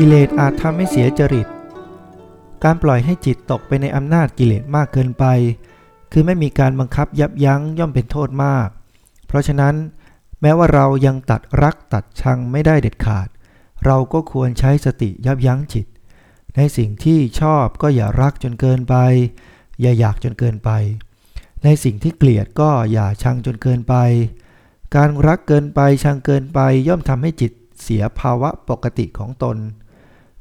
กิเลสอาจทำให้เสียจริต การปล่อยให้จิตตกไปในอำนาจกิเลสมากเกินไป คือไม่มีการบังคับยับยั้งย่อมเป็นโทษมาก เพราะฉะนั้น แม้ว่าเรายังตัดรักตัดชังไม่ได้เด็ดขาด เราก็ควรใช้สติยับยั้งจิต ในสิ่งที่ชอบก็อย่ารักจนเกินไป อย่าอยากจนเกินไป ในสิ่งที่เกลียดก็อย่าชังจนเกินไป การรักเกินไปชังเกินไปย่อมทำให้จิตเสียภาวะปกติของตน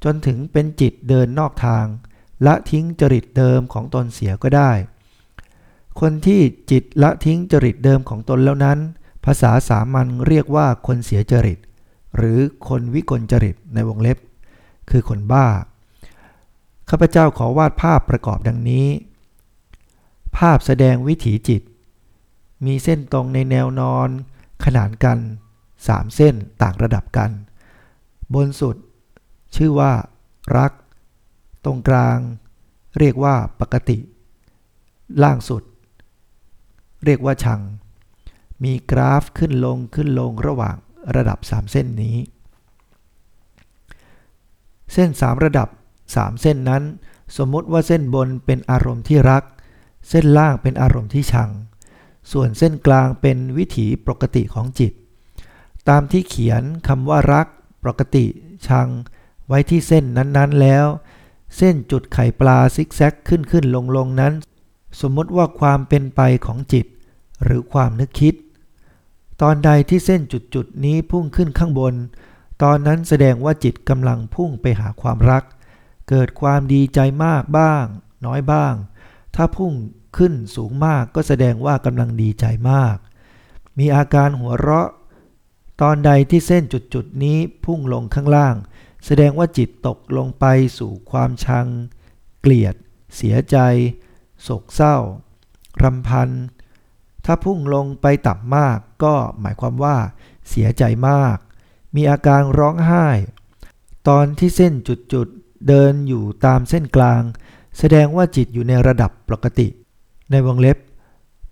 จนถึงเป็นจิตเดินนอกทาง ละทิ้งจริตเดิมของตนเสียก็ได้ คนที่จิตละทิ้งจริตเดิมของตนแล้วนั้น ภาษาสามัญเรียกว่าคนเสียจริต หรือคนวิกลจริตในวงเล็บ คือคนบ้า ข้าพเจ้าขอวาดภาพประกอบดังนี้ ภาพแสดงวิถีจิต มีเส้นตรงในแนวนอน ขนานกันสามเส้นต่างระดับกัน บนสุด ชื่อว่า รัก ตรงกลาง เรียกว่าปกติ ล่างสุด เรียกว่าชัง มีกราฟขึ้นลงขึ้นลงระหว่างระดับ 3 เส้นนี้ เส้น 3 ระดับ 3 เส้นนั้น สมมติว่าเส้นบนเป็นอารมณ์ที่รัก เส้นล่างเป็นอารมณ์ที่ชัง ส่วนเส้นกลางเป็นวิถีปกติของจิต ตามที่เขียนคำว่ารัก ปกติ ชัง ไว้ที่เส้นนั้นๆแล้ว เส้นจุดไข่ปลาซิกแซกขึ้นขึ้นลงลงนั้น สมมติว่าความเป็นไปของจิต หรือความนึกคิด ตอนใดที่เส้นจุดๆนี้พุ่งขึ้นข้างบน ตอนนั้นแสดงว่าจิตกำลังพุ่งไปหาความรัก เกิดความดีใจมากบ้าง น้อยบ้าง ถ้าพุ่งขึ้นสูงมากก็แสดงว่ากำลังดีใจมาก มีอาการหัวเราะ ตอนใดที่เส้นจุดๆนี้พุ่งลงข้างล่าง แสดงว่าจิตตกลงไปสู่ความชัง เกลียด เสียใจ โศกเศร้ารำพัน ถ้าพุ่งลงไปต่ำมากก็หมายความว่า เสียใจมาก มีอาการร้องไห้ ตอนที่เส้นจุดๆ เดินอยู่ตามเส้นกลาง แสดงว่าจิตอยู่ในระดับปกติ ในวงเล็บ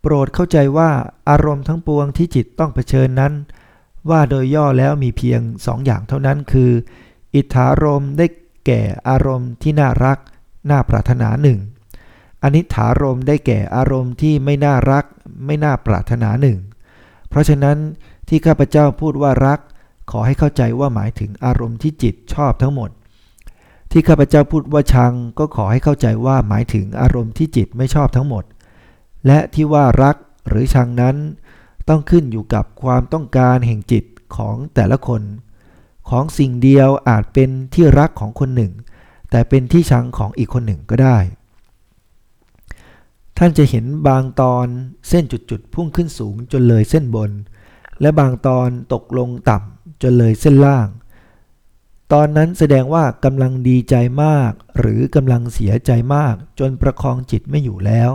โปรดเข้าใจว่าอารมณ์ทั้งปวงที่จิตต้องเผชิญนั้น ว่าโดยย่อแล้วมีเพียงสองอย่างเท่านั้นคือ อิทธารมได้แก่อารมณ์ที่น่ารัก น่าปรารถนาหนึ่งอนิถารมได้แก่อารมณ์ที่ไม่น่ารัก ไม่น่าปรารถนาหนึ่ง เพราะฉะนั้นที่ข้าพเจ้าพูดว่ารัก ขอให้เข้าใจว่าหมายถึงอารมณ์ที่จิตชอบทั้งหมด ที่ข้าพเจ้าพูดว่าชัง ก็ขอให้เข้าใจว่าหมายถึงอารมณ์ที่จิตไม่ชอบทั้งหมด และที่ว่ารักหรือชังนั้น ต้องขึ้นอยู่กับความต้องการแห่งจิตของแต่ละคน ของสิ่งเดียวอาจเป็นที่รักของคนหนึ่ง แต่เป็นที่ชังของอีกคนหนึ่งก็ได้ ท่านจะเห็นบางตอนเส้นจุดๆพุ่งขึ้นสูงจนเลยเส้นบน และบางตอนตกลงต่ำจนเลยเส้นล่าง ตอนนั้นแสดงว่ากำลังดีใจมาก หรือกำลังเสียใจมากจนประคองจิตไม่อยู่แล้ว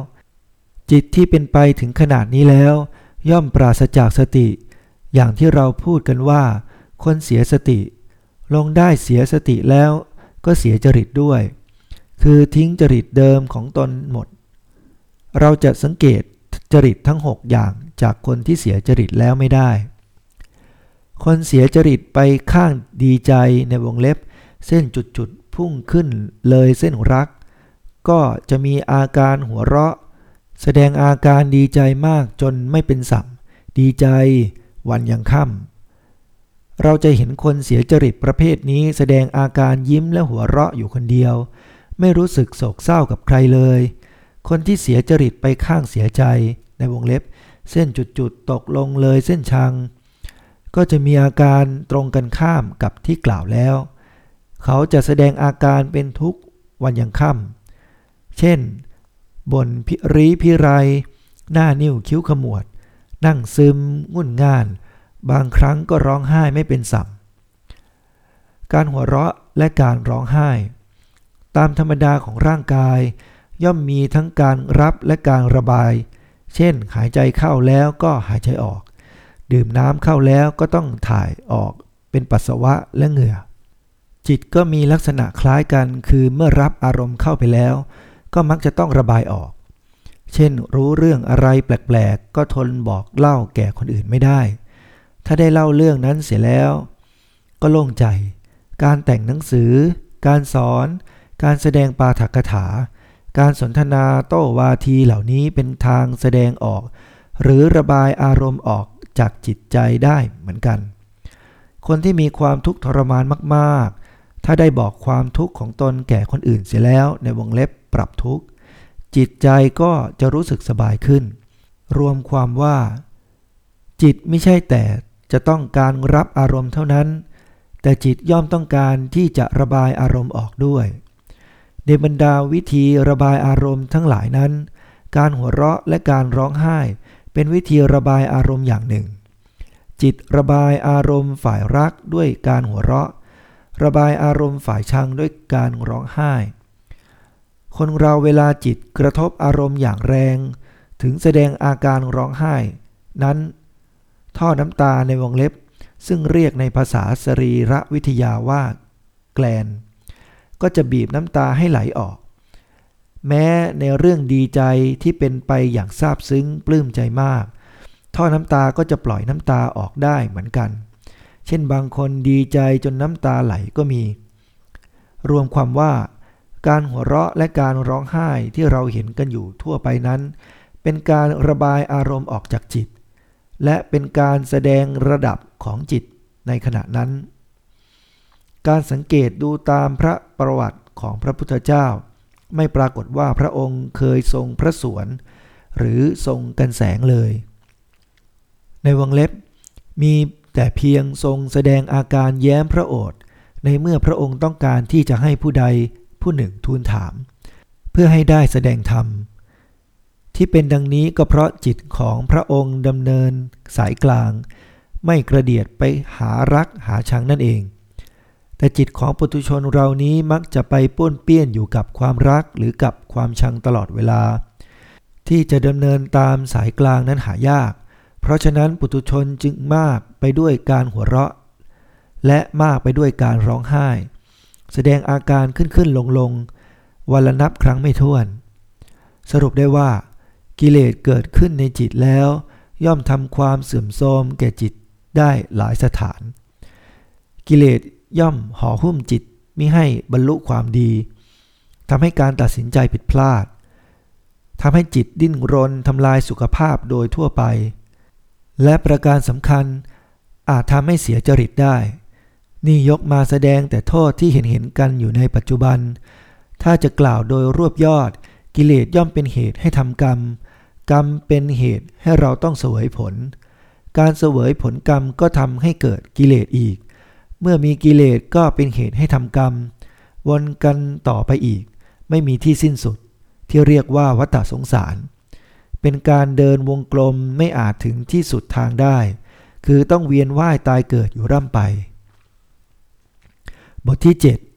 จิตที่เป็นไปถึงขนาดนี้แล้ว ย่อมปราศจากสติ อย่างที่เราพูดกันว่า คนเสียสติ ลงได้เสียสติแล้วก็เสียจริตด้วย คือทิ้งจริตเดิมของตนหมด เราจะสังเกตจริตทั้ง 6 อย่างจากคนที่เสียจริตแล้วไม่ได้ คนเสียจริตไปข้างดีใจในวงเล็บ เส้นจุดๆพุ่งขึ้นเลยเส้นรัก ก็จะมีอาการหัวเราะ แสดงอาการดีใจมากจนไม่เป็นสัมดีใจวันยังค่ำ เราจะเห็นคนเสียจริตประเภทนี้แสดงอาการยิ้มและหัวเราะอยู่คนเดียว ไม่รู้สึกโศกเศร้ากับใครเลย คนที่เสียจริตไปข้างเสียใจในวงเล็บ เส้นจุดๆตกลงเลยเส้นชัง ก็จะมีอาการตรงกันข้ามกับที่กล่าวแล้ว เขาจะแสดงอาการเป็นทุกข์วันยังค่ำเช่นบ่นพิรีพิไร หน้านิ้วคิ้วขมวด นั่งซึมงุ่นง่าน บางครั้งก็ร้องไห้ไม่เป็นสัมการหัวเราะและการร้องไห้ ตามธรรมดาของร่างกาย ย่อมมีทั้งการรับและการระบาย เช่น หายใจเข้าแล้วก็หายใจออก ดื่มน้ำเข้าแล้วก็ต้องถ่ายออกเป็นปัสสาวะและเหงื่อ จิตก็มีลักษณะคล้ายกันคือเมื่อรับอารมณ์เข้าไปแล้ว ก็มักจะต้องระบายออก เช่น รู้เรื่องอะไรแปลกๆ ก็ทนบอกเล่าแก่คนอื่นไม่ได้ ถ้าได้เล่าเรื่องนั้นเสียแล้ว ก็โล่งใจ การแต่งหนังสือ การสอน การแสดงปาฐกถา การสนทนาโต้วาทีเหล่านี้เป็นทางแสดงออก หรือระบายอารมณ์ออกจากจิตใจได้เหมือนกัน คนที่มีความทุกข์ทรมานมาก ๆ ถ้าได้บอกความทุกข์ของตนแก่คนอื่นเสียแล้วในวงเล็บปรับทุกข์ จิตใจก็จะรู้สึกสบายขึ้น รวมความว่า จิตไม่ใช่แต่ จะต้องการรับอารมณ์เท่านั้น แต่จิตย่อมต้องการที่จะระบายอารมณ์ออกด้วย ในบรรดาวิธีระบายอารมณ์ทั้งหลายนั้น การหัวเราะและการร้องไห้ เป็นวิธีระบายอารมณ์อย่างหนึ่ง จิตระบายอารมณ์ฝ่ายรักด้วยการหัวเราะ ระบายอารมณ์ฝ่ายชังด้วยการร้องไห้ คนเราเวลาจิตกระทบอารมณ์อย่างแรง ถึงแสดงอาการร้องไห้ นั้น ท่อน้ำตาในวงเล็บ ซึ่งเรียกในภาษาสรีระวิทยาว่า แกลน ก็จะบีบน้ำตาให้ไหลออก แม้ในเรื่องดีใจที่เป็นไปอย่างซาบซึ้งปลื้มใจมาก ท่อน้ำตาก็จะปล่อยน้ำตาออกได้เหมือนกัน เช่นบางคนดีใจจนน้ำตาไหลก็มี รวมความว่าการหัวเราะและการร้องไห้ที่เราเห็นกันอยู่ทั่วไปนั้น เป็นการระบายอารมณ์ออกจากจิต และเป็นการแสดงระดับของจิตในขณะนั้น การสังเกตดูตามพระประวัติของพระพุทธเจ้า ไม่ปรากฏว่าพระองค์เคยทรงพระสวน หรือทรงกันแสงเลย ในวงเล็บ มีแต่เพียงทรงแสดงอาการแย้มพระโอษฐ์ในเมื่อพระองค์ต้องการที่จะให้ผู้ใดผู้หนึ่งทูลถาม เพื่อให้ได้แสดงธรรม ที่เป็นดังนี้ก็เพราะจิตของพระองค์ดำเนินสายกลาง ไม่กระเดียดไปหารักหาชังนั่นเอง แต่จิตของปุถุชนเรานี้มักจะไปป้วนเปี้ยนอยู่กับความรักหรือกับความชังตลอดเวลา ที่จะดำเนินตามสายกลางนั้นหายาก เพราะฉะนั้นปุถุชนจึงมากไปด้วยการหัวเราะ และมากไปด้วยการร้องไห้ แสดงอาการขึ้นขึ้นลงลงวันละนับครั้งไม่ถ้วน สรุปได้ว่า กิเลสเกิดขึ้นในจิตแล้ว ย่อมทำความเสื่อมโทรมแก่จิตได้หลายสถาน กิเลสย่อมห่อหุ้มจิตมิให้บรรลุความดีทำให้การตัดสินใจผิดพลาดทำให้จิตดิ้นรนทำลายสุขภาพโดยทั่วไป และประการสำคัญอาจทำให้เสียจริตได้ นี่ยกมาแสดงแต่โทษที่เห็นเห็นกันอยู่ในปัจจุบัน ถ้าจะกล่าวโดยรวบยอดกิเลสย่อมเป็นเหตุให้ทำกรรม กรรมเป็นเหตุให้เราต้องเสวยผล การเสวยผลกรรมก็ทำให้เกิดกิเลสอีก เมื่อมีกิเลสก็เป็นเหตุให้ทำกรรม วนกันต่อไปอีก ไม่มีที่สิ้นสุด ที่เรียกว่าวัฏสงสาร เป็นการเดินวงกลมไม่อาจถึงที่สุดทางได้ คือต้องเวียนว่ายตายเกิดอยู่ร่ำไป บทที่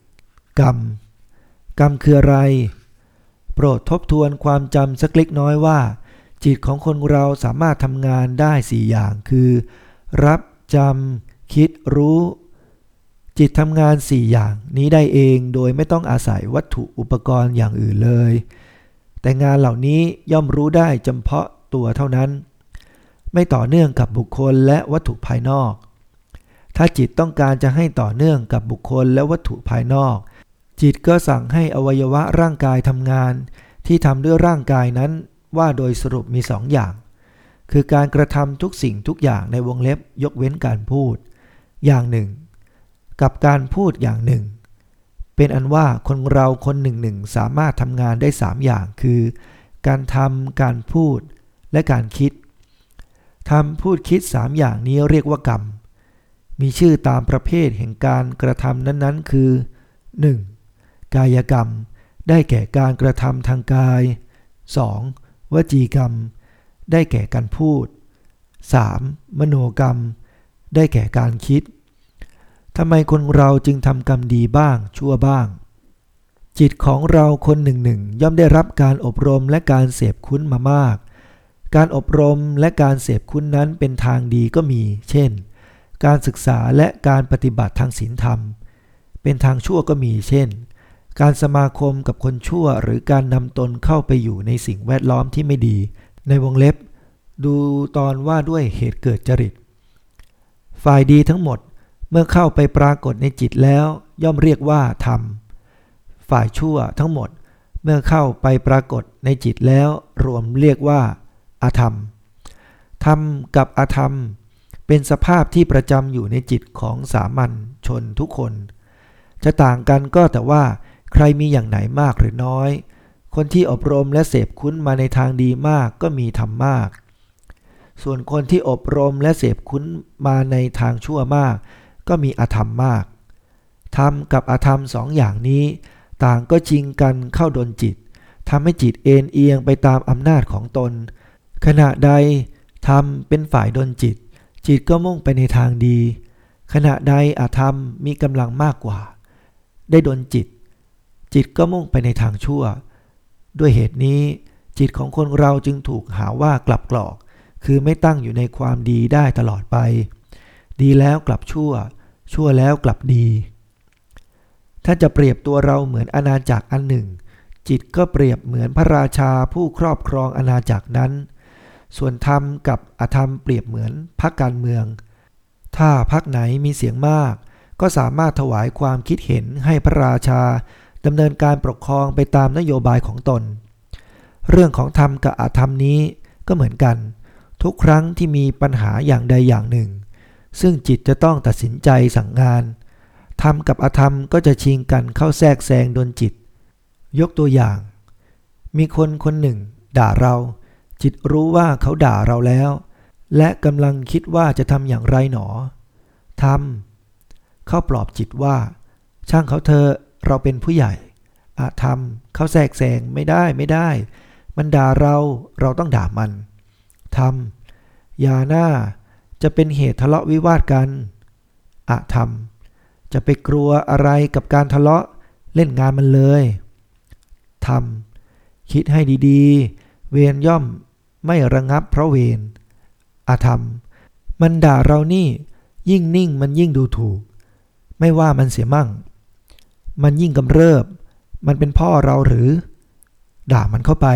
7 กรรม กรรมคืออะไร โปรดทบทวนความจำสักเล็กน้อยว่า จิตของคนเราสามารถทำงานได้สี่อย่างคือ รับจำคิดรู้ จิตทำงานสี่อย่างนี้ได้เองโดยไม่ต้องอาศัยวัตถุอุปกรณ์อย่างอื่นเลย แต่งานเหล่านี้ย่อมรู้ได้จำเพาะตัวเท่านั้น ไม่ต่อเนื่องกับบุคคลและวัตถุภายนอก ถ้าจิตต้องการจะให้ต่อเนื่องกับบุคคลและวัตถุภายนอก จิตก็สั่งให้อวัยวะร่างกายทำงาน ที่ทำด้วยร่างกายนั้น ว่าโดยสรุปมีสองอย่าง คือการกระทำทุกสิ่งทุกอย่างในวงเล็บยกเว้นการพูด อย่างหนึ่ง กับการพูดอย่างหนึ่ง เป็นอันว่าคนเราคนหนึ่งหนึ่งสามารถทำงานได้สามอย่างคือ การทำการพูดและการคิดทำพูดคิดสามอย่างนี้เรียกว่ากรรม มีชื่อตามประเภทแห่งการกระทำนั้นๆ คือ 1. กายกรรม ได้แก่การกระทำทางกาย 2. วจีกรรม ได้แก่การพูด 3. มโนกรรม ได้แก่การคิดทำไมคนเราจึงทำกรรมดีบ้างชั่วบ้าง จิตของเราคนหนึ่งหนึ่งย่อมได้รับการอบรมและการเสพคุ้นมามาก การอบรมและการเสพคุ้นนั้นเป็นทางดีก็มี เช่น การศึกษาและการปฏิบัติทางศีลธรรม เป็นทางชั่วก็มี เช่น การสมาคมกับคนชั่วหรือการนำตนเข้าไปอยู่ในสิ่งแวดล้อมที่ไม่ดี ในวงเล็บ ดูตอนว่าด้วยเหตุเกิดจริต ฝ่ายดีทั้งหมดเมื่อเข้าไปปรากฏในจิตแล้ว ย่อมเรียกว่าธรรม ฝ่ายชั่วทั้งหมดเมื่อเข้าไปปรากฏในจิตแล้ว รวมเรียกว่า อาธรรม ธรรมกับอาธรรม เป็นสภาพที่ประจำอยู่ในจิตของสามัญชนทุกคน จะต่างกันก็แต่ว่า ใครมีอย่างไหนมากหรือน้อย คนที่อบรมและเสพคุ้นมาในทางดีมากก็มีธรรมมาก ส่วนคนที่อบรมและเสพคุ้นมาในทางชั่วมาก ก็มีอธรรมมากธรรมกับอธรรมสองอย่างนี้ ต่างก็ชิงกันเข้าดนจิตทำให้จิตเอ็นเอียงไปตามอำนาจของตน ขณะใดธรรมเป็นฝ่ายดนจิต จิตก็มุ่งไปในทางดี ขณะใดอาธรรมมีกำลังมากกว่า ได้ดนจิต จิตก็มุ่งไปในทางชั่ว ด้วยเหตุนี้ จิตของคนเราจึงถูกหาว่ากลับกรอก คือไม่ตั้งอยู่ในความดีได้ตลอดไป ดีแล้วกลับชั่ว ชั่วแล้วกลับดี ถ้าจะเปรียบตัวเราเหมือนอาณาจักรอันหนึ่ง จิตก็เปรียบเหมือนพระราชาผู้ครอบครองอาณาจักรนั้น ส่วนธรรมกับอธรรมเปรียบเหมือนพรรคการเมือง ถ้าพรรคไหนมีเสียงมาก ก็สามารถถวายความคิดเห็นให้พระราชา ดำเนินการปกครองไปตามนโยบายของตน เรื่องของธรรมกับอาธรรมนี้ก็เหมือนกัน ทุกครั้งที่มีปัญหาอย่างใดอย่างหนึ่ง ซึ่งจิตจะต้องตัดสินใจสั่งงานธรรมกับอธรรมก็จะชิงกันเข้าแทรกแซงดนจิต ยกตัวอย่าง มีคนคนหนึ่ง ด่าเรา จิตรู้ว่าเขาด่าเราแล้ว และกำลังคิดว่าจะทำอย่างไรหนอทำเขาปลอบจิตว่า ช่างเขาเธอ เราเป็นผู้ใหญ่อาธรรมเขาแทรกแซงไม่ได้ไม่ได้ มันด่าเราเราต้องด่ามันทำอย่าหน้าจะเป็นเหตุทะเลาะวิวาทกันอะธรรมจะไปกลัวอะไรกับการทะเลาะเล่นงานมันเลยทำคิดให้ดีๆ เวรย่อมไม่ระงับเพราะเวรอาธรรม มันด่าเรานี่ยิ่งนิ่งมันยิ่งดูถูก ไม่ว่ามันเสียมั่ง มันยิ่งกำเริบ มันเป็นพ่อเราหรือ ด่ามันเข้าไป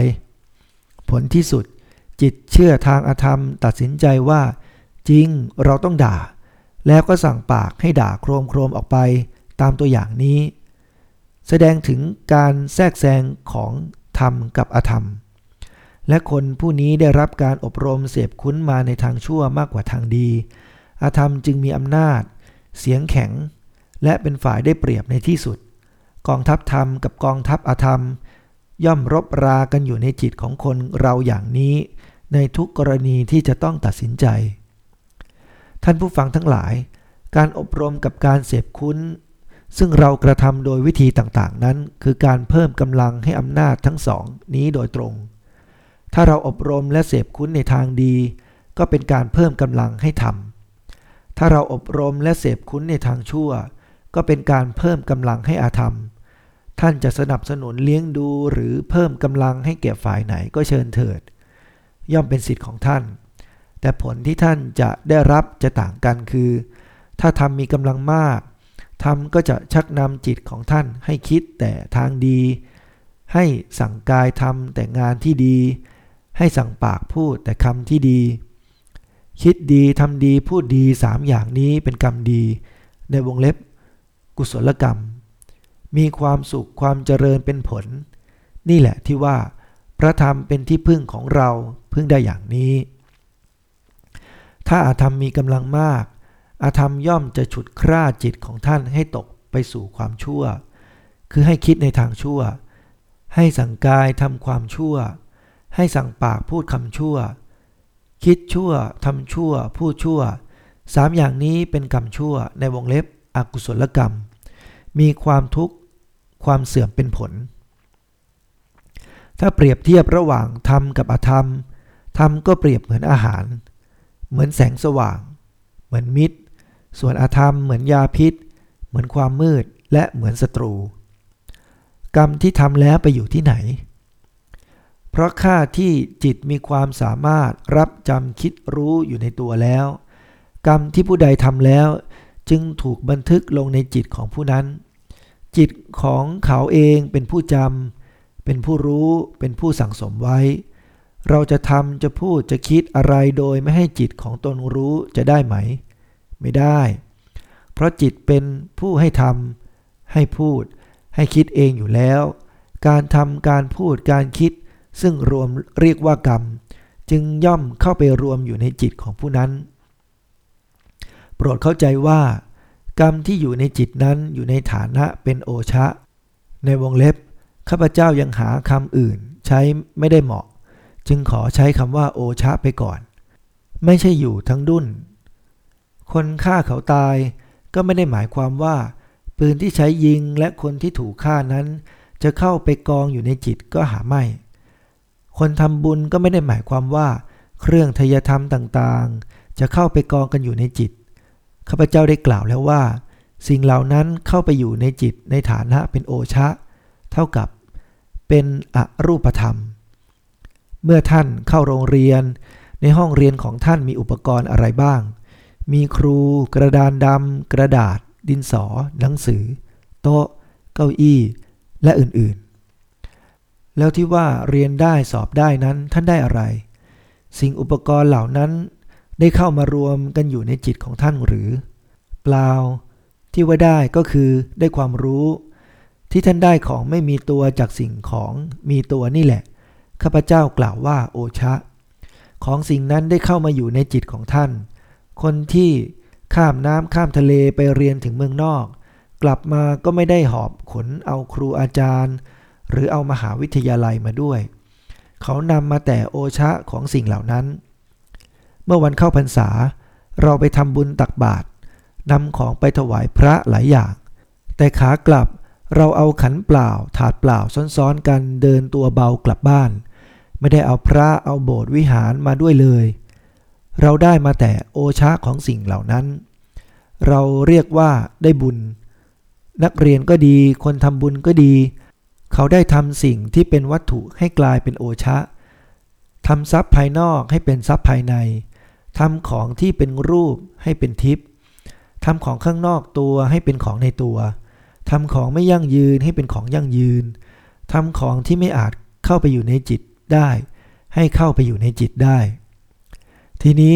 ผลที่สุด จิตเชื่อทางอาธรรม ตัดสินใจว่า จริงเราต้องด่า แล้วก็สั่งปากให้ด่าโครมโครมออกไป ตามตัวอย่างนี้ แสดงถึงการแทรกแซงของธรรมกับอธรรม และคนผู้นี้ได้รับการอบรมเสพคุ้นมาในทางชั่วมากกว่าทางดี อธรรมจึงมีอำนาจ เสียงแข็ง และเป็นฝ่ายได้เปรียบในที่สุด กองทัพธรรมกับกองทัพอธรรม ย่อมรบรากันอยู่ในจิตของคนเราอย่างนี้ ในทุกกรณีที่จะต้องตัดสินใจ ท่านผู้ฟังทั้งหลาย การอบรมกับการเสพคุ้น ซึ่งเรากระทำโดยวิธีต่างๆ นั้น คือการเพิ่มกำลังให้อำนาจทั้งสองนี้โดยตรง ถ้าเราอบรมและเสพคุ้นในทางดี ก็เป็นการเพิ่มกำลังให้ทำถ้าเราอบรมและเสพคุ้นในทางชั่ว ก็เป็นการเพิ่มกำลังให้อาธรรม ท่านจะสนับสนุนเลี้ยงดูหรือเพิ่มกำลังให้แก่ฝ่ายไหนก็เชิญเถิด ย่อมเป็นสิทธิ์ของท่าน แต่ผลที่ท่านจะได้รับจะต่างกันคือ ถ้าทำมีกำลังมากทำก็จะชักนำจิตของท่านให้คิดแต่ทางดี ให้สั่งกายทำแต่งานที่ดี ให้สั่งปากพูดแต่คำที่ดี คิดดีทำดีพูดดีสามอย่างนี้เป็นกรรมดี ในวงเล็บ กุศลกรรม มีความสุขความเจริญเป็นผล นี่แหละที่ว่า พระธรรมเป็นที่พึ่งของเราพึ่งได้อย่างนี้ ถ้าอาธรรมมีกำลังมาก อาธรรมย่อมจะฉุดคร่าจิตของท่านให้ตกไปสู่ความชั่ว คือให้คิดในทางชั่ว ให้สั่งกายทำความชั่ว ให้สั่งปากพูดคำชั่ว คิดชั่วทำชั่ว พูดชั่วสามอย่างนี้เป็นกรรมชั่วในวงเล็บอกุศลกรรม มีความทุกข์ความเสื่อมเป็นผล ถ้าเปรียบเทียบระหว่างธรรมกับอธรรม ธรรมก็เปรียบเหมือนอาหาร เหมือนแสงสว่าง เหมือนมิตร ส่วนอาธรรมเหมือนยาพิษ เหมือนความมืดและเหมือนศัตรู กรรมที่ทำแล้วไปอยู่ที่ไหน เพราะข้าที่จิตมีความสามารถรับจำคิดรู้อยู่ในตัวแล้ว กรรมที่ผู้ใดทำแล้วจึงถูกบันทึกลงในจิตของผู้นั้น จิตของเขาเองเป็นผู้จำเป็นผู้รู้เป็นผู้สั่งสมไว้ เราจะทำจะพูดจะคิดอะไรโดยไม่ให้จิตของตนรู้จะได้ไหม ไม่ได้ เพราะจิตเป็นผู้ให้ทำให้พูด ให้คิดเองอยู่แล้ว การทำการพูดการคิด ซึ่งรวมเรียกว่ากรรม จึงย่อมเข้าไปรวมอยู่ในจิตของผู้นั้น โปรดเข้าใจว่า กรรมที่อยู่ในจิตนั้นอยู่ในฐานะเป็นโอชะ ในวงเล็บ ข้าพเจ้ายังหาคำอื่น ใช้ไม่ได้เหมาะ จึงขอใช้คำว่าโอชะไปก่อน ไม่ใช่อยู่ทั้งดุนคนฆ่าเขาตายก็ไม่ได้หมายความว่า ปืนที่ใช้ยิงและคนที่ถูกฆ่านั้น จะเข้าไปกองอยู่ในจิตก็หาไม่ คนทำบุญก็ไม่ได้หมายความว่า เครื่องทยธรรมต่างๆ จะเข้าไปกองกันอยู่ในจิต ข้าพเจ้าได้กล่าวแล้วว่า สิ่งเหล่านั้นเข้าไปอยู่ในจิตในฐานะเป็นโอชะ เท่ากับเป็นอรูปธรรม เมื่อท่านเข้าโรงเรียน ในห้องเรียนของท่านมีอุปกรณ์อะไรบ้าง มีครูกระดานดำกระดาษ ดินสอ หนังสือ โต๊ะ เก้าอี้ และอื่นๆ แล้วที่ว่าเรียนได้สอบได้นั้นท่านได้อะไร สิ่งอุปกรณ์เหล่านั้น ได้เข้ามารวมกันอยู่ในจิตของท่านหรือ เปล่า ที่ว่าได้ก็คือได้ความรู้ ที่ท่านได้ของไม่มีตัวจากสิ่งของมีตัวนี่แหละ ข้าพเจ้ากล่าวว่าโอชะ ของสิ่งนั้นได้เข้ามาอยู่ในจิตของท่าน คนที่ข้ามน้ำข้ามทะเลไปเรียนถึงเมืองนอก กลับมาก็ไม่ได้หอบขนเอาครูอาจารย์ หรือเอามหาวิทยาลัยมาด้วย เขานำมาแต่โอชะของสิ่งเหล่านั้น เมื่อวันเข้าพรรษา เราไปทำบุญตักบาตรนำของไปถวายพระหลายอย่าง แต่ขากลับเราเอาขันเปล่า ถาดเปล่าซ้อนๆกันเดินตัวเบากลับบ้าน ไม่ได้เอาพระเอาโบสถ์วิหารมาด้วยเลย เราได้มาแต่โอชาของสิ่งเหล่านั้น เราเรียกว่าได้บุญ นักเรียนก็ดี คนทำบุญก็ดี เขาได้ทำสิ่งที่เป็นวัตถุให้กลายเป็นโอชะทำทรัพย์ภายนอกให้เป็นทรัพย์ภายใน ทำของที่เป็นรูปให้เป็นทิพย์ทำของข้างนอกตัวให้เป็นของในตัวทำของไม่ยั่งยืนให้เป็นของยั่งยืนทำของที่ไม่อาจเข้าไปอยู่ในจิตได้ ให้เข้าไปอยู่ในจิตได้ ทีนี้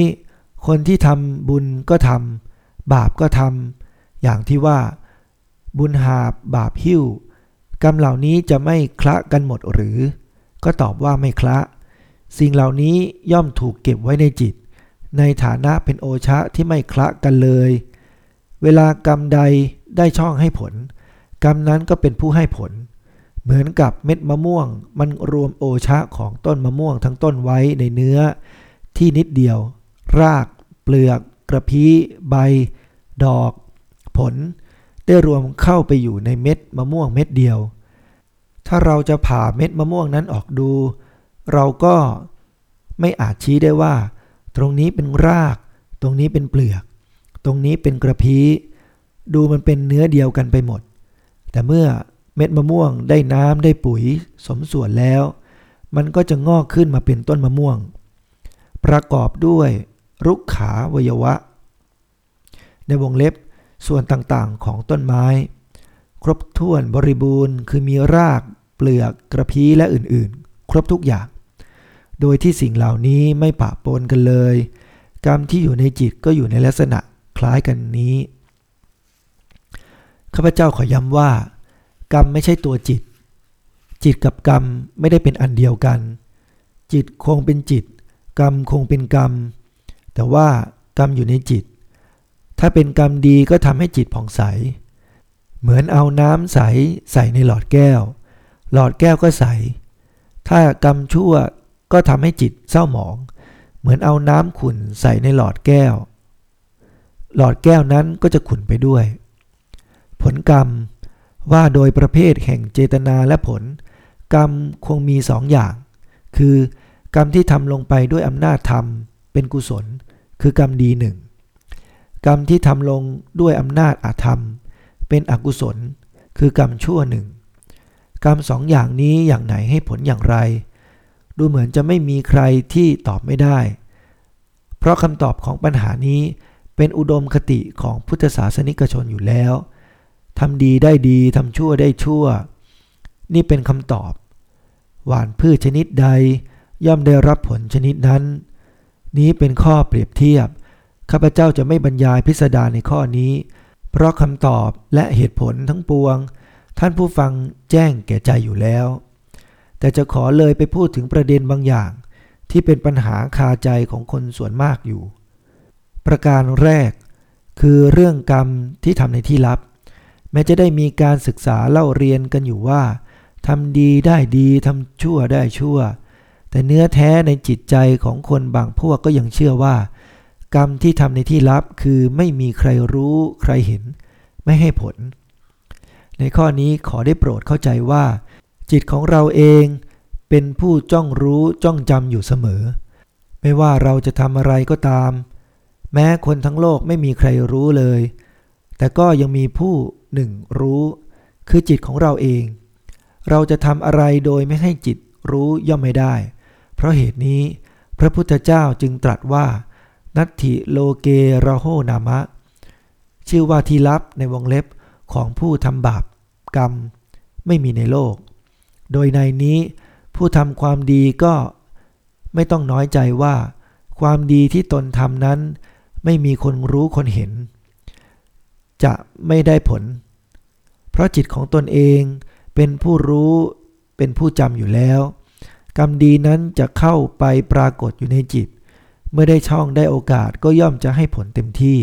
คนที่ทำบุญก็ทำบาปก็ทำอย่างที่ว่า บุญหาบบาปหิ้ว กรรมเหล่านี้จะไม่คละกันหมดหรือ ก็ตอบว่าไม่คละ สิ่งเหล่านี้ย่อมถูกเก็บไว้ในจิต ในฐานะเป็นโอชะที่ไม่คละกันเลย เวลากรรมใดได้ช่องให้ผล กรรมนั้นก็เป็นผู้ให้ผล เหมือนกับเม็ดมะม่วง มันรวมโอชะของต้นมะม่วงทั้งต้นไว้ในเนื้อ ที่นิดเดียว ราก เปลือก กระพี้ใบ ดอก ผล ได้รวมเข้าไปอยู่ในเม็ดมะม่วงเม็ดเดียว ถ้าเราจะผ่าเม็ดมะม่วงนั้นออกดู เราก็ไม่อาจชี้ได้ว่า ตรงนี้เป็นราก ตรงนี้เป็นเปลือก ตรงนี้เป็นกระพี้ดูมันเป็นเนื้อเดียวกันไปหมด แต่เมื่อเม็ดมะม่วงได้น้ำได้ปุ๋ยสมส่วนแล้ว มันก็จะงอกขึ้นมาเป็นต้นมะม่วง ประกอบด้วยรุกขาวยะในวงเล็บส่วนต่างๆของต้นไม้ ครบถ้วนบริบูรณ์คือมีราก เปลือกกระพี้และอื่นๆ ครบทุกอย่าง โดยที่สิ่งเหล่านี้ไม่ปะปนกันเลย กรรมที่อยู่ในจิตก็อยู่ในลักษณะคล้ายกันนี้ ข้าพเจ้าขอย้ำว่า กรรมไม่ใช่ตัวจิต จิตกับกรรมไม่ได้เป็นอันเดียวกัน จิตคงเป็นจิต กรรมคงเป็นกรรม แต่ว่ากรรมอยู่ในจิต ถ้าเป็นกรรมดีก็ทำให้จิตผ่องใส เหมือนเอาน้ำใสใส่ในหลอดแก้ว หลอดแก้วก็ใส ถ้ากรรมชั่ว ก็ทำให้จิตเศร้าหมอง เหมือนเอาน้ำขุ่นใส่ในหลอดแก้ว หลอดแก้วนั้นก็จะขุ่นไปด้วย ผลกรรมว่าโดยประเภทแห่งเจตนาและผล กรรมคงมีสองอย่าง คือกรรมที่ทำลงไปด้วยอำนาจธรรม เป็นกุศล คือกรรมดีหนึ่งกรรมที่ทำลงด้วยอำนาจอาธรรม เป็นอกุศล คือกรรมชั่วหนึ่งกรรมสองอย่างนี้อย่างไหนให้ผลอย่างไร ดูเหมือนจะไม่มีใครที่ตอบไม่ได้ เพราะคำตอบของปัญหานี้เป็นอุดมคติของพุทธศาสนิกชนอยู่แล้วทำดีได้ดีทำชั่วได้ชั่ว นี่เป็นคำตอบ หวานพืชชนิดใด ย่อมได้รับผลชนิดนั้น นี้เป็นข้อเปรียบเทียบ ข้าพเจ้าจะไม่บรรยายพิสดารในข้อนี้ เพราะคำตอบและเหตุผลทั้งปวง ท่านผู้ฟังแจ้งแก่ใจอยู่แล้ว แต่จะขอเลยไปพูดถึงประเด็นบางอย่าง ที่เป็นปัญหาคาใจของคนส่วนมากอยู่ ประการแรก คือเรื่องกรรมที่ทำในที่ลับ แม้จะได้มีการศึกษาเล่าเรียนกันอยู่ว่าทำดีได้ดีทำชั่วได้ชั่ว แต่เนื้อแท้ในจิตใจของคนบางพวกก็ยังเชื่อว่า กรรมที่ทำในที่ลับคือไม่มีใครรู้ใครเห็น ไม่ให้ผล ในข้อนี้ขอได้โปรดเข้าใจว่า จิตของเราเองเป็นผู้จ้องรู้จ้องจำอยู่เสมอ ไม่ว่าเราจะทำอะไรก็ตาม แม้คนทั้งโลกไม่มีใครรู้เลย แต่ก็ยังมีผู้หนึ่งรู้ คือจิตของเราเอง เราจะทำอะไรโดยไม่ให้จิตรู้ย่อมไม่ได้ เพราะเหตุนี้ พระพุทธเจ้าจึงตรัสว่า นัตถิโลเกระโหนามะ ชื่อว่าที่ลับในวงเล็บของผู้ทำบาปกรรม ไม่มีในโลก โดยในนี้ผู้ทำความดีก็ไม่ต้องน้อยใจว่า ความดีที่ตนทำนั้น ไม่มีคนรู้คนเห็น จะไม่ได้ผล เพราะจิตของตนเองเป็นผู้รู้เป็นผู้จำอยู่แล้ว กรรมดีนั้นจะเข้าไปปรากฏอยู่ในจิต เมื่อได้ช่องได้โอกาสก็ย่อมจะให้ผลเต็มที่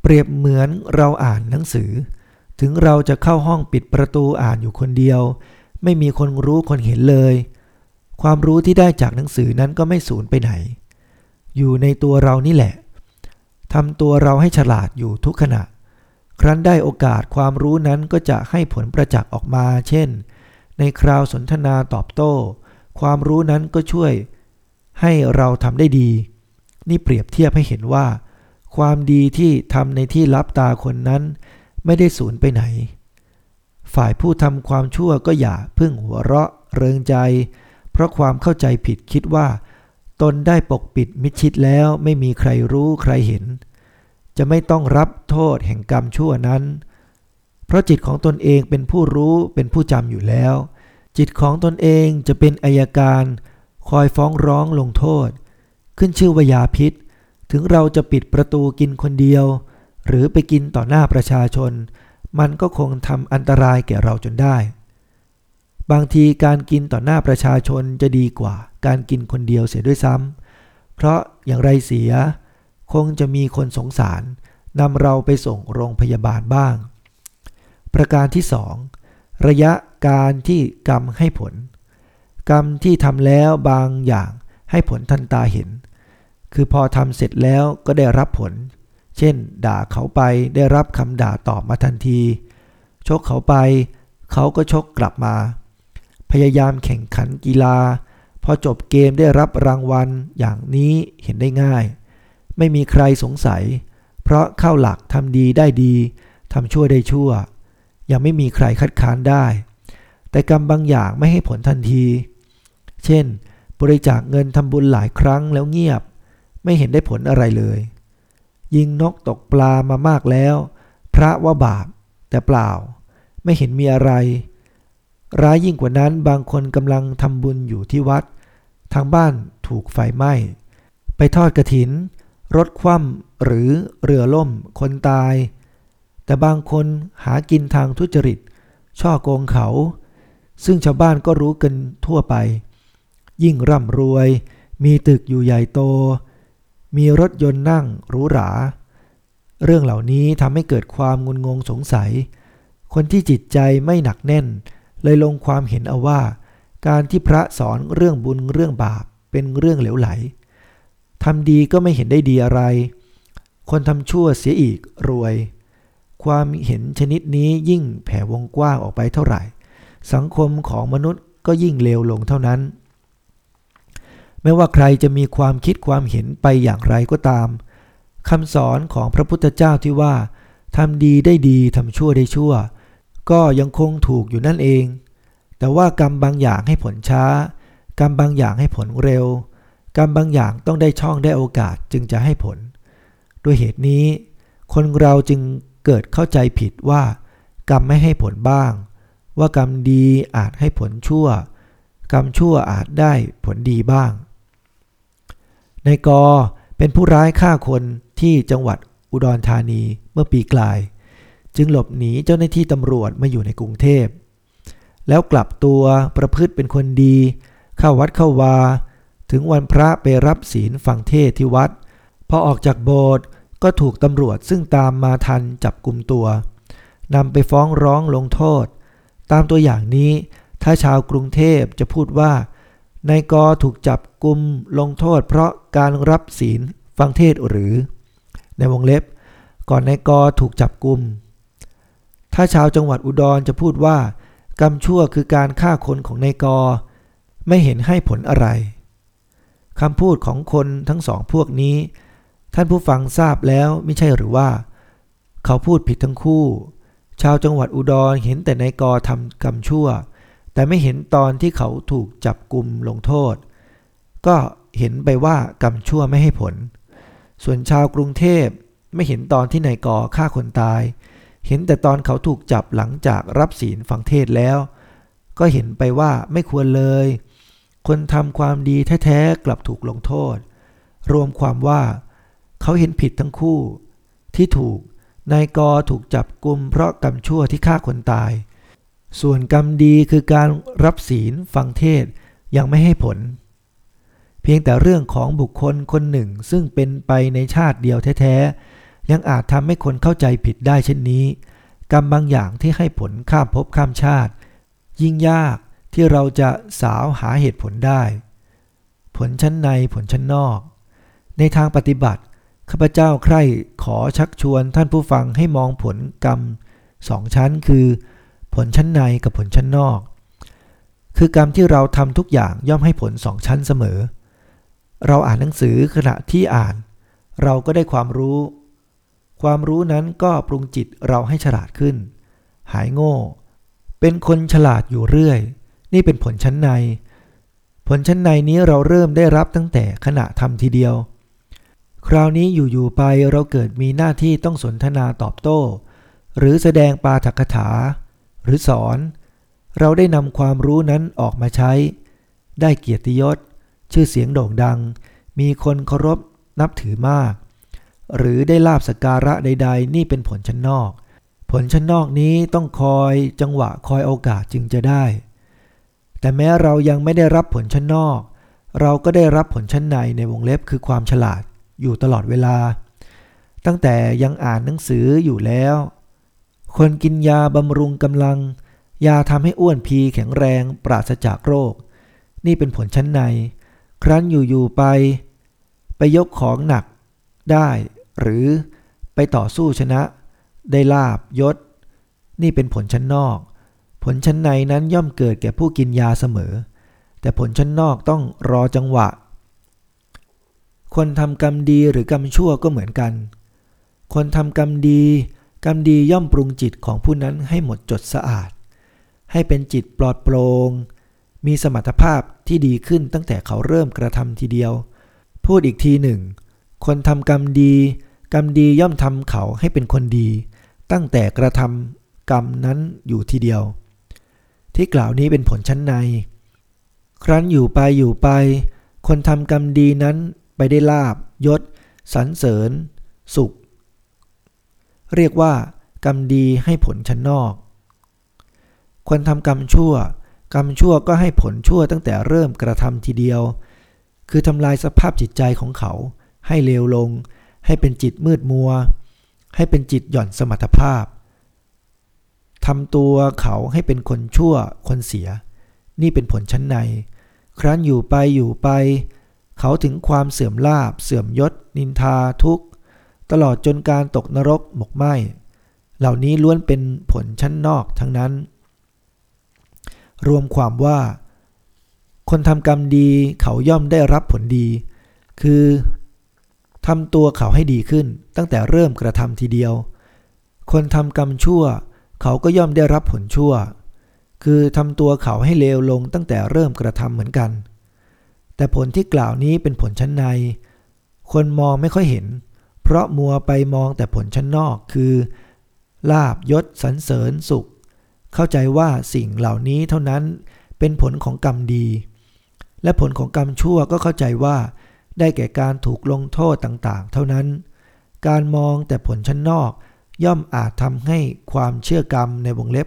เปรียบเหมือนเราอ่านหนังสือ ถึงเราจะเข้าห้องปิดประตูอ่านอยู่คนเดียว ไม่มีคนรู้คนเห็นเลย ความรู้ที่ได้จากหนังสือนั้นก็ไม่สูญไปไหน อยู่ในตัวเรานี่แหละทำตัวเราให้ฉลาดอยู่ทุกขณะ ครั้นได้โอกาสความรู้นั้นก็จะให้ผลประจักษ์ออกมา เช่น ในคราวสนทนาตอบโต้ ความรู้นั้นก็ช่วย ให้เราทำได้ดี นี่เปรียบเทียบให้เห็นว่า ความดีที่ทำในที่รับตาคนนั้น ไม่ได้สูญไปไหน ฝ่ายผู้ทำความชั่วก็อย่าพึ่งหัวเราะเริงใจ เพราะความเข้าใจผิดคิดว่า ตนได้ปกปิดมิชิดแล้วไม่มีใครรู้ใครเห็น จะไม่ต้องรับโทษแห่งกรรมชั่วนั้น เพราะจิตของตนเองเป็นผู้รู้เป็นผู้จำอยู่แล้ว จิตของตนเองจะเป็นอายการ คอยฟ้องร้องลงโทษ ขึ้นชื่อว่ายาพิษ ถึงเราจะปิดประตูกินคนเดียว หรือไปกินต่อหน้าประชาชน มันก็คงทำอันตรายแก่เราจนได้ บางทีการกินต่อหน้าประชาชนจะดีกว่า การกินคนเดียวเสียด้วยซ้ำเพราะอย่างไรเสีย คงจะมีคนสงสารนำเราไปส่งโรงพยาบาลบ้าง ประการที่สองระยะการที่กรรมให้ผล กรรมที่ทำแล้วบางอย่างให้ผลทันตาเห็น คือพอทำเสร็จแล้วก็ได้รับผล เช่น ด่าเขาไปได้รับคำด่าตอบมาทันที ชกเขาไป เขาก็ชกกลับมา พยายามแข่งขันกีฬา พอจบเกมได้รับรางวัลอย่างนี้เห็นได้ง่าย ไม่มีใครสงสัย เพราะเข้าหลักทำดีได้ดีทำชั่วได้ชั่ว ยังไม่มีใครคัดค้านได้ แต่กรรมบางอย่างไม่ให้ผลทันที เช่น บริจาคเงินทำบุญหลายครั้งแล้วเงียบ ไม่เห็นได้ผลอะไรเลย ยิงนกตกปลามามากแล้ว พระว่าบาป แต่เปล่า ไม่เห็นมีอะไร ร้ายยิ่งกว่านั้นบางคนกำลังทำบุญอยู่ที่วัด ทางบ้านถูกไฟไหม้ ไปทอดกระถิน รถคว่ำหรือเรือล่ม คนตาย แต่บางคนหากินทางทุจริต ช่อโกงเขา ซึ่งชาวบ้านก็รู้กันทั่วไป ยิ่งร่ำรวย มีตึกอยู่ใหญ่โต มีรถยนต์นั่งหรูหรา เรื่องเหล่านี้ทำให้เกิดความงุนงงสงสัย คนที่จิตใจไม่หนักแน่น เลยลงความเห็นเอาว่า การที่พระสอนเรื่องบุญเรื่องบาปเป็นเรื่องเหลวไหลทำดีก็ไม่เห็นได้ดีอะไร คนทำชั่วเสียอีกรวย ความเห็นชนิดนี้ยิ่งแผ่วงกว้างออกไปเท่าไหร่ สังคมของมนุษย์ก็ยิ่งเลวลงเท่านั้น ไม่ว่าใครจะมีความคิดความเห็นไปอย่างไรก็ตามคำสอนของพระพุทธเจ้าที่ว่าทำดีได้ดีทำชั่วได้ชั่ว ก็ยังคงถูกอยู่นั่นเอง แต่ว่ากรรมบางอย่างให้ผลช้า กรรมบางอย่างให้ผลเร็ว กรรมบางอย่างต้องได้ช่องได้โอกาสจึงจะให้ผล ด้วยเหตุนี้ คนเราจึงเกิดเข้าใจผิดว่า กรรมไม่ให้ผลบ้าง ว่ากรรมดีอาจให้ผลชั่ว กรรมชั่วอาจได้ผลดีบ้าง ในกอเป็นผู้ร้ายฆ่าคนที่จังหวัดอุดรธานีเมื่อปีกลาย จึงหลบหนีเจ้าหน้าที่ตำรวจมาอยู่ในกรุงเทพ แล้วกลับตัวประพฤติเป็นคนดี เข้าวัดเข้าวา ถึงวันพระไปรับศีลฟังเทศที่วัด พอออกจากโบสถ์ก็ถูกตำรวจซึ่งตามมาทันจับกลุ่มตัวนำไปฟ้องร้องลงโทษ ตามตัวอย่างนี้ถ้าชาวกรุงเทพจะพูดว่า นายกถูกจับกลุ่มลงโทษเพราะการรับศีลฟังเทศหรือ ในวงเล็บ ก่อนนายกถูกจับกลุ่มถ้าชาวจังหวัดอุดรจะพูดว่า กรรมชั่วคือการฆ่าคนของนายกไม่เห็นให้ผลอะไรคำพูดของคนทั้งสองพวกนี้ ท่านผู้ฟังทราบแล้วไม่ใช่หรือว่า เขาพูดผิดทั้งคู่ ชาวจังหวัดอุดรเห็นแต่นายกทำกรรมชั่ว แต่ไม่เห็นตอนที่เขาถูกจับกลุ่มลงโทษ ก็เห็นไปว่ากรรมชั่วไม่ให้ผล ส่วนชาวกรุงเทพไม่เห็นตอนที่นายกอฆ่าคนตาย เห็นแต่ตอนเขาถูกจับหลังจากรับศีลฟังเทศแล้ว ก็เห็นไปว่าไม่ควรเลย คนทำความดีแท้ๆกลับถูกลงโทษ รวมความว่า เขาเห็นผิดทั้งคู่ ที่ถูกนายกอถูกจับกลุมเพราะกรรมชั่วที่ฆ่าคนตาย ส่วนกรรมดีคือการรับศีลฟังเทศยังไม่ให้ผล เพียงแต่เรื่องของบุคคลคนหนึ่งซึ่งเป็นไปในชาติเดียวแท้ๆ ยังอาจทำให้คนเข้าใจผิดได้เช่นนี้ กรรมบางอย่างที่ให้ผลข้ามภพข้ามชาติ ยิ่งยากที่เราจะสาวหาเหตุผลได้ ผลชั้นในผลชั้นนอก ในทางปฏิบัติข้าพเจ้าใคร่ขอชักชวนท่านผู้ฟังให้มองผลกรรมสองชั้นคือ ผลชั้นในกับผลชั้นนอก คือกรรมที่เราทำทุกอย่างย่อมให้ผลสองชั้นเสมอ เราอ่านหนังสือขณะที่อ่าน เราก็ได้ความรู้ ความรู้นั้นก็ปรุงจิตเราให้ฉลาดขึ้น หายโง่ เป็นคนฉลาดอยู่เรื่อย นี่เป็นผลชั้นใน ผลชั้นในนี้เราเริ่มได้รับตั้งแต่ขณะทำทีเดียว คราวนี้อยู่ๆไปเราเกิดมีหน้าที่ต้องสนทนาตอบโต้ หรือแสดงปาฐกถา หรือสอน เราได้นำความรู้นั้นออกมาใช้ ได้เกียรติยศ ชื่อเสียงโด่งดัง มีคนเคารพนับถือมาก หรือได้ลาบสการะใด ๆ นี่เป็นผลชั้นนอก ผลชั้นนอกนี้ต้องคอยจังหวะคอยโอกาสจึงจะได้ แต่แม้เรายังไม่ได้รับผลชั้นนอก เราก็ได้รับผลชั้นในในวงเล็บคือความฉลาดอยู่ตลอดเวลา ตั้งแต่ยังอ่านหนังสืออยู่แล้ว คนกินยาบำรุงกำลัง ยาทำให้อ้วนพีแข็งแรงปราศจากโรค นี่เป็นผลชั้นใน ครั้นอยู่ๆไป ไปยกของหนักได้ หรือไปต่อสู้ชนะ ได้ลาบยศ นี่เป็นผลชั้นนอก ผลชั้นในนั้นย่อมเกิดแก่ผู้กินยาเสมอ แต่ผลชั้นนอกต้องรอจังหวะ คนทำกรรมดีหรือกรรมชั่วก็เหมือนกัน คนทำกรรมดี กรรมดีย่อมปรุงจิตของผู้นั้นให้หมดจดสะอาด ให้เป็นจิตปลอดโปรง่งมีสมรรถภาพที่ดีขึ้นตั้งแต่เขาเริ่มกระทำทีเดียว พูดอีกทีหนึ่ง คนทำกรรมดี กรรมดีย่อมทำเขาให้เป็นคนดี ตั้งแต่กระทำกรรมนั้นอยู่ทีเดียว ที่กล่าวนี้เป็นผลชั้นใน ครั้นอยู่ไปอยู่ไป คนทำกรรมดีนั้นไปได้ลาบยศสรรเสริญ สุข เรียกว่ากรรมดีให้ผลชั้นนอก คนทำกรรมชั่ว กรรมชั่วก็ให้ผลชั่วตั้งแต่เริ่มกระทำทีเดียว คือทำลายสภาพจิตใจของเขา ให้เลวลง ให้เป็นจิตมืดมัว ให้เป็นจิตหย่อนสมรรถภาพทำตัวเขาให้เป็นคนชั่วคนเสีย นี่เป็นผลชั้นใน ครั้นอยู่ไปอยู่ไป เขาถึงความเสื่อมลาบ เสื่อมยศ นินทาทุกข์ ตลอดจนการตกนรกหมกไหมเหล่านี้ล้วนเป็นผลชั้นนอกทั้งนั้น รวมความว่า คนทำกรรมดีเขาย่อมได้รับผลดี คือทำตัวเขาให้ดีขึ้นตั้งแต่เริ่มกระทำทีเดียว คนทำกรรมชั่ว เขาก็ย่อมได้รับผลชั่ว คือทำตัวเขาให้เลวลงตั้งแต่เริ่มกระทำเหมือนกัน แต่ผลที่กล่าวนี้เป็นผลชั้นใน คนมองไม่ค่อยเห็น เพราะมัวไปมองแต่ผลชั้นนอกคือลาบยศสรรเสริญสุข เข้าใจว่าสิ่งเหล่านี้เท่านั้นเป็นผลของกรรมดี และผลของกรรมชั่วก็เข้าใจว่า ได้แก่การถูกลงโทษต่างๆ เท่านั้น การมองแต่ผลชั้นนอก ย่อมอาจทำให้ความเชื่อกรรมในวงเล็บ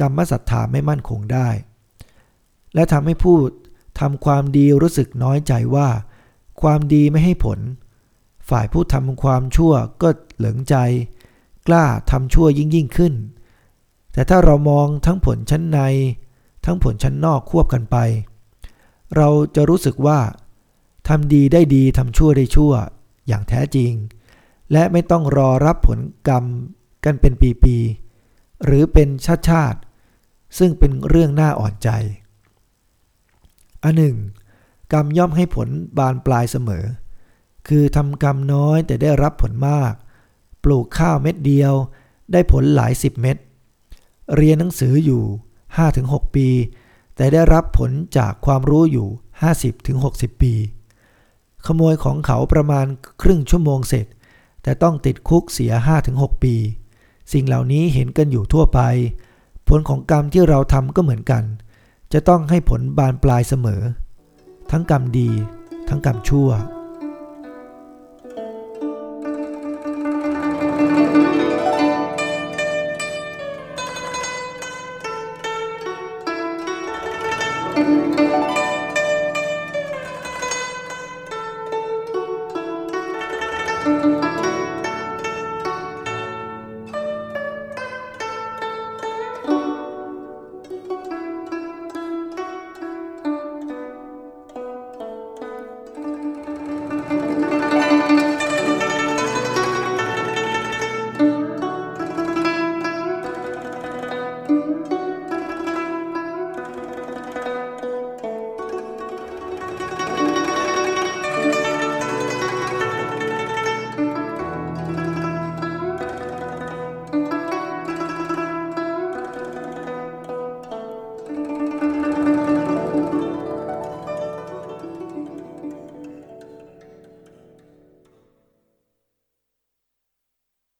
กรรมศรัทธาไม่มั่นคงได้ และทำให้ผู้ทำความดีรู้สึกน้อยใจว่า ความดีไม่ให้ผล ฝ่ายผู้ทำความชั่วก็เหลิงใจ กล้าทำชั่วยิ่งยิ่งขึ้น แต่ถ้าเรามองทั้งผลชั้นใน ทั้งผลชั้นนอกควบกันไป เราจะรู้สึกว่าทำดีได้ดีทำชั่วได้ชั่ว อย่างแท้จริง และไม่ต้องรอรับผลกรรมกันเป็นปีๆหรือเป็นชาติชาติ ซึ่งเป็นเรื่องน่าอ่อนใจ อันหนึ่ง กรรมย่อมให้ผลบานปลายเสมอ คือทำกรรมน้อยแต่ได้รับผลมาก ปลูกข้าวเม็ดเดียว ได้ผลหลายสิบเม็ด เรียนหนังสืออยู่ 5-6 ปี แต่ได้รับผลจากความรู้อยู่ 50-60 ปี ขโมยของเขาประมาณครึ่งชั่วโมงเสร็จ แต่ต้องติดคุกเสีย 5-6 ปี สิ่งเหล่านี้เห็นกันอยู่ทั่วไป ผลของกรรมที่เราทำก็เหมือนกัน จะต้องให้ผลบานปลายเสมอ ทั้งกรรมดี ทั้งกรรมชั่ว